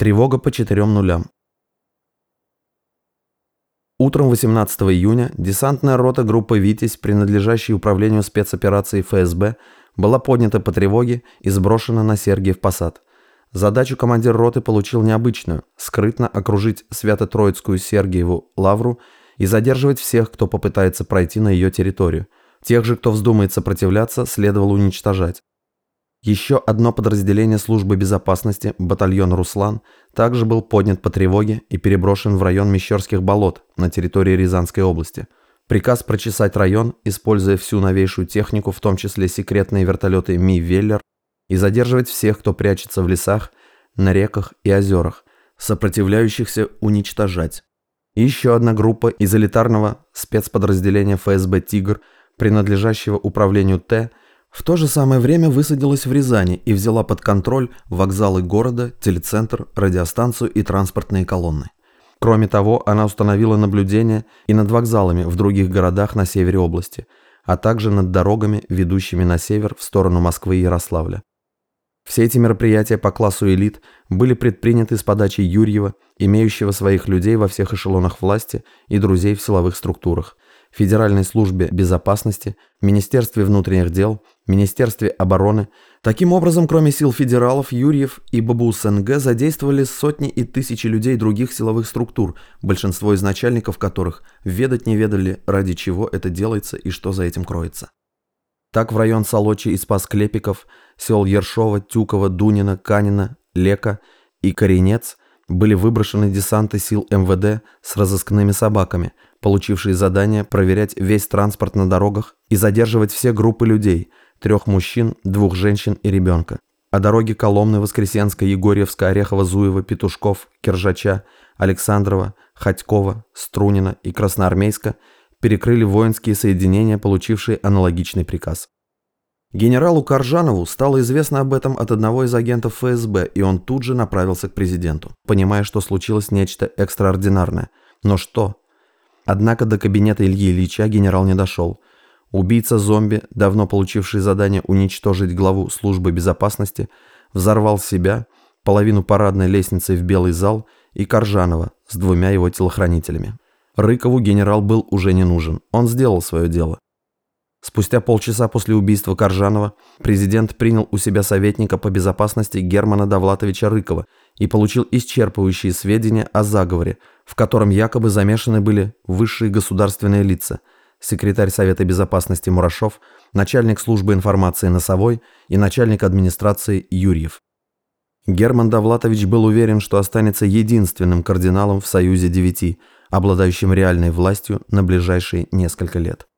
Тревога по четырем нулям. Утром 18 июня десантная рота группы «Витязь», принадлежащая управлению спецопераций ФСБ, была поднята по тревоге и сброшена на Сергиев Посад. Задачу командир роты получил необычную – скрытно окружить Свято-Троицкую Сергиеву лавру и задерживать всех, кто попытается пройти на ее территорию. Тех же, кто вздумает сопротивляться, следовало уничтожать. Еще одно подразделение службы безопасности, батальон «Руслан», также был поднят по тревоге и переброшен в район Мещерских болот на территории Рязанской области. Приказ прочесать район, используя всю новейшую технику, в том числе секретные вертолеты Ми-Веллер, и задерживать всех, кто прячется в лесах, на реках и озерах, сопротивляющихся уничтожать. И еще одна группа из элитарного спецподразделения ФСБ «Тигр», принадлежащего управлению Т, в то же самое время высадилась в Рязани и взяла под контроль вокзалы города, телецентр, радиостанцию и транспортные колонны. Кроме того, она установила наблюдение и над вокзалами в других городах на севере области, а также над дорогами, ведущими на север в сторону Москвы и Ярославля. Все эти мероприятия по классу элит были предприняты с подачи Юрьева, имеющего своих людей во всех эшелонах власти и друзей в силовых структурах, Федеральной службе безопасности, Министерстве внутренних дел, Министерстве обороны. Таким образом, кроме сил федералов, Юрьев и Бабу СНГ задействовали сотни и тысячи людей других силовых структур, большинство из начальников которых ведать не ведали, ради чего это делается и что за этим кроется. Так в район Солочи и Спас-Клепиков, сел Ершова, Тюкова, Дунина, Канина, Лека и Коренец были выброшены десанты сил МВД с разыскными собаками, получившие задание проверять весь транспорт на дорогах и задерживать все группы людей, трех мужчин, двух женщин и ребенка. А дороги Коломны, Воскресенска, Егорьевска, Орехова, Зуева, Петушков, Киржача, Александрова, Ходькова, Струнина и Красноармейска перекрыли воинские соединения, получившие аналогичный приказ. Генералу Коржанову стало известно об этом от одного из агентов ФСБ, и он тут же направился к президенту, понимая, что случилось нечто экстраординарное. Но что? Однако до кабинета Ильи Ильича генерал не дошел. Убийца-зомби, давно получивший задание уничтожить главу службы безопасности, взорвал себя, половину парадной лестницы в белый зал и Коржанова с двумя его телохранителями. Рыкову генерал был уже не нужен, он сделал свое дело. Спустя полчаса после убийства Коржанова президент принял у себя советника по безопасности Германа Довлатовича Рыкова и получил исчерпывающие сведения о заговоре, в котором якобы замешаны были высшие государственные лица, секретарь Совета безопасности Мурашов, начальник службы информации Носовой и начальник администрации Юрьев. Герман Довлатович был уверен, что останется единственным кардиналом в Союзе Девяти, обладающим реальной властью на ближайшие несколько лет.